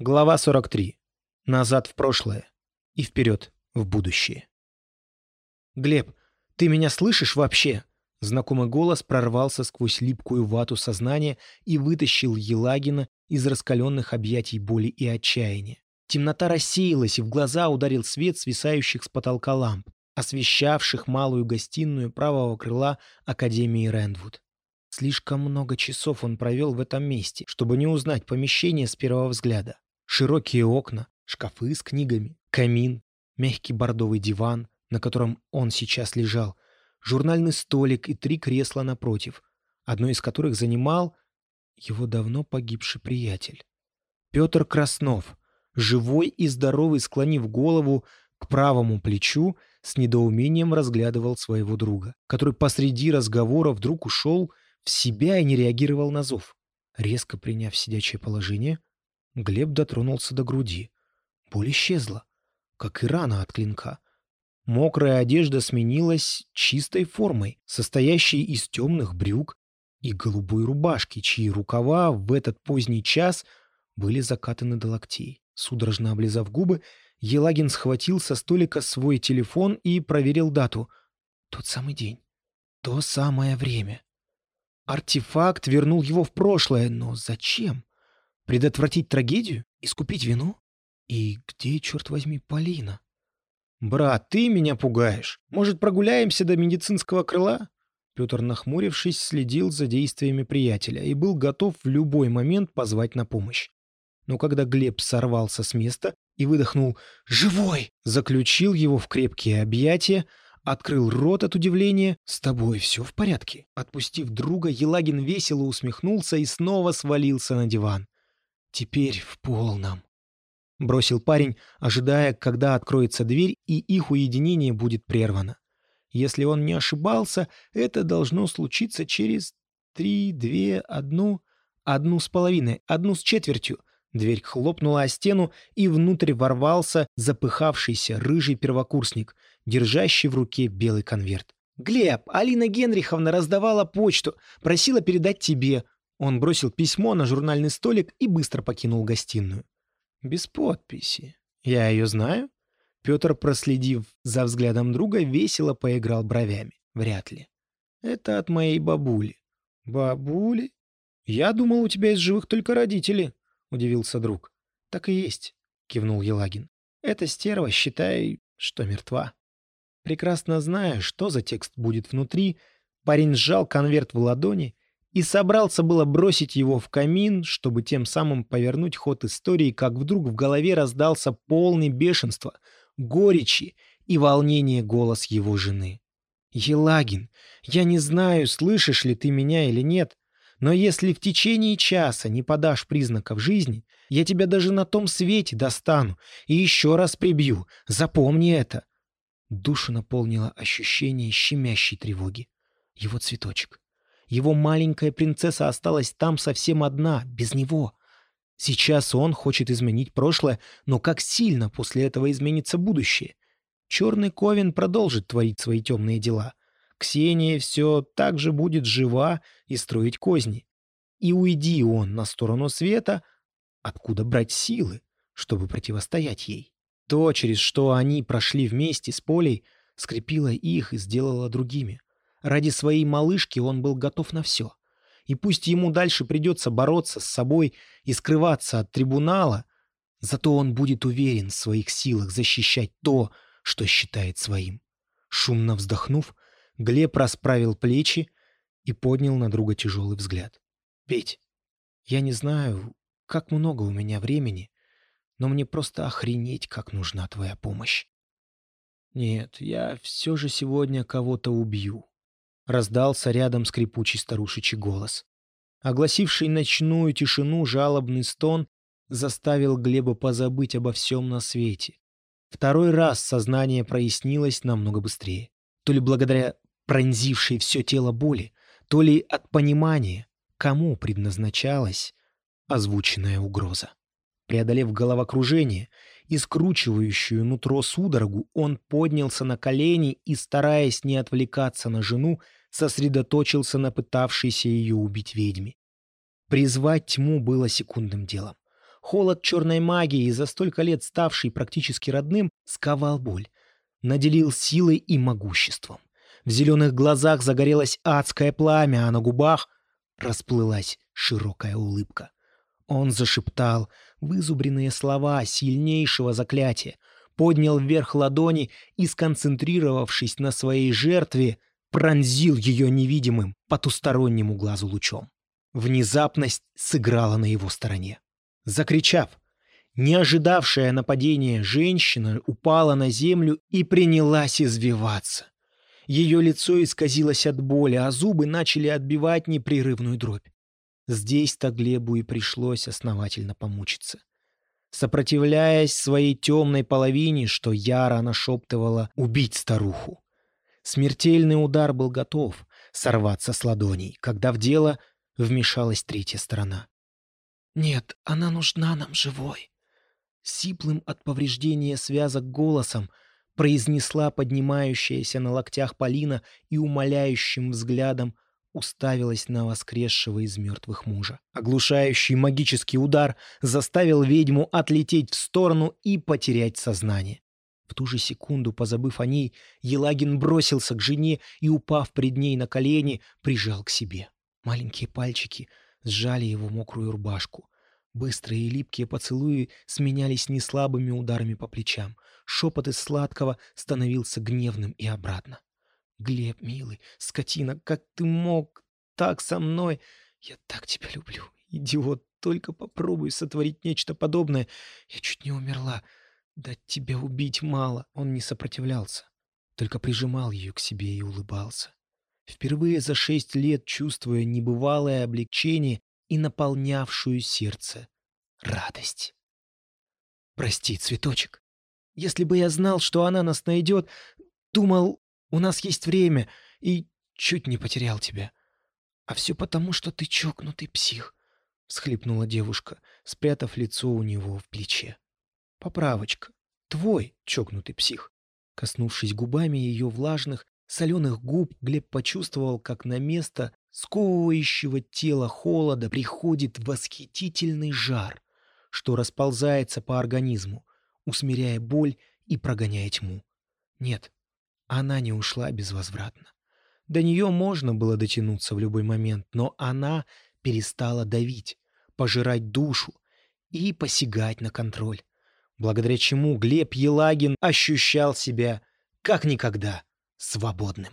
Глава 43. Назад в прошлое и вперед в будущее. «Глеб, ты меня слышишь вообще?» Знакомый голос прорвался сквозь липкую вату сознания и вытащил Елагина из раскаленных объятий боли и отчаяния. Темнота рассеялась, и в глаза ударил свет свисающих с потолка ламп, освещавших малую гостиную правого крыла Академии Рэндвуд. Слишком много часов он провел в этом месте, чтобы не узнать помещение с первого взгляда. Широкие окна, шкафы с книгами, камин, мягкий бордовый диван, на котором он сейчас лежал, журнальный столик и три кресла напротив, одно из которых занимал его давно погибший приятель. Петр Краснов, живой и здоровый, склонив голову к правому плечу, с недоумением разглядывал своего друга, который посреди разговора вдруг ушел в себя и не реагировал на зов. Резко приняв сидячее положение, Глеб дотронулся до груди. Боль исчезла, как и рана от клинка. Мокрая одежда сменилась чистой формой, состоящей из темных брюк и голубой рубашки, чьи рукава в этот поздний час были закатаны до локтей. Судорожно облизав губы, Елагин схватил со столика свой телефон и проверил дату. Тот самый день. То самое время. Артефакт вернул его в прошлое, но зачем? Предотвратить трагедию? Искупить вину? И где, черт возьми, Полина? «Брат, ты меня пугаешь. Может, прогуляемся до медицинского крыла?» Петр, нахмурившись, следил за действиями приятеля и был готов в любой момент позвать на помощь. Но когда Глеб сорвался с места и выдохнул «Живой!», заключил его в крепкие объятия, открыл рот от удивления. «С тобой все в порядке?» Отпустив друга, Елагин весело усмехнулся и снова свалился на диван. Теперь в полном. Бросил парень, ожидая, когда откроется дверь и их уединение будет прервано. Если он не ошибался, это должно случиться через три, две, одну, одну с половиной, одну с четвертью. Дверь хлопнула о стену, и внутрь ворвался запыхавшийся рыжий первокурсник, держащий в руке белый конверт. «Глеб, Алина Генриховна раздавала почту, просила передать тебе. Он бросил письмо на журнальный столик и быстро покинул гостиную. Без подписи. Я ее знаю? Петр, проследив за взглядом друга, весело поиграл бровями. Вряд ли. Это от моей бабули. Бабули? Я думал, у тебя из живых только родители, удивился друг. Так и есть, кивнул Елагин. Эта стерва, считай, что мертва. Прекрасно зная, что за текст будет внутри, парень сжал конверт в ладони и собрался было бросить его в камин, чтобы тем самым повернуть ход истории, как вдруг в голове раздался полный бешенства, горечи и волнения голос его жены. «Елагин, я не знаю, слышишь ли ты меня или нет, но если в течение часа не подашь признаков жизни, я тебя даже на том свете достану и еще раз прибью. Запомни это!» Душу наполнило ощущение щемящей тревоги. Его цветочек. Его маленькая принцесса осталась там совсем одна, без него. Сейчас он хочет изменить прошлое, но как сильно после этого изменится будущее? Черный Ковен продолжит творить свои темные дела. Ксения все так же будет жива и строить козни. И уйди он на сторону света, откуда брать силы, чтобы противостоять ей? То, через что они прошли вместе с Полей, скрепило их и сделало другими. Ради своей малышки он был готов на все. И пусть ему дальше придется бороться с собой и скрываться от трибунала, зато он будет уверен в своих силах защищать то, что считает своим. Шумно вздохнув, Глеб расправил плечи и поднял на друга тяжелый взгляд. «Петь, я не знаю, как много у меня времени, но мне просто охренеть, как нужна твоя помощь. Нет, я все же сегодня кого-то убью раздался рядом скрипучий старушечий голос. Огласивший ночную тишину жалобный стон заставил Глеба позабыть обо всем на свете. Второй раз сознание прояснилось намного быстрее. То ли благодаря пронзившей все тело боли, то ли от понимания, кому предназначалась озвученная угроза. Преодолев головокружение и скручивающую нутро судорогу, он поднялся на колени и, стараясь не отвлекаться на жену, сосредоточился на пытавшейся ее убить ведьме. Призвать тьму было секундным делом. Холод черной магии, за столько лет ставший практически родным, сковал боль, наделил силой и могуществом. В зеленых глазах загорелось адское пламя, а на губах расплылась широкая улыбка. Он зашептал вызубренные слова сильнейшего заклятия, поднял вверх ладони и, сконцентрировавшись на своей жертве, пронзил ее невидимым потустороннему глазу лучом. Внезапность сыграла на его стороне. Закричав, не ожидавшая нападения женщина упала на землю и принялась извиваться. Ее лицо исказилось от боли, а зубы начали отбивать непрерывную дробь. Здесь-то Глебу и пришлось основательно помучиться. Сопротивляясь своей темной половине, что яро нашептывала «убить старуху». Смертельный удар был готов сорваться с ладоней, когда в дело вмешалась третья сторона. «Нет, она нужна нам живой», — сиплым от повреждения связок голосом — произнесла поднимающаяся на локтях Полина и умоляющим взглядом уставилась на воскресшего из мертвых мужа. Оглушающий магический удар заставил ведьму отлететь в сторону и потерять сознание. В ту же секунду, позабыв о ней, Елагин бросился к жене и, упав пред ней на колени, прижал к себе. Маленькие пальчики сжали его мокрую рубашку. Быстрые и липкие поцелуи сменялись неслабыми ударами по плечам. Шепот из сладкого становился гневным и обратно. «Глеб, милый, скотина, как ты мог так со мной? Я так тебя люблю. Идиот, только попробуй сотворить нечто подобное. Я чуть не умерла. Да тебя убить мало». Он не сопротивлялся, только прижимал ее к себе и улыбался. Впервые за шесть лет чувствуя небывалое облегчение и наполнявшую сердце радость. «Прости, цветочек. Если бы я знал, что она нас найдет, думал, у нас есть время, и чуть не потерял тебя. А все потому, что ты чокнутый псих», — всхлипнула девушка, спрятав лицо у него в плече. «Поправочка. Твой чокнутый псих». Коснувшись губами ее влажных, соленых губ, Глеб почувствовал, как на место сковывающего тело холода приходит восхитительный жар, что расползается по организму, усмиряя боль и прогоняя тьму. Нет, она не ушла безвозвратно. До нее можно было дотянуться в любой момент, но она перестала давить, пожирать душу и посягать на контроль, благодаря чему Глеб Елагин ощущал себя как никогда свободным.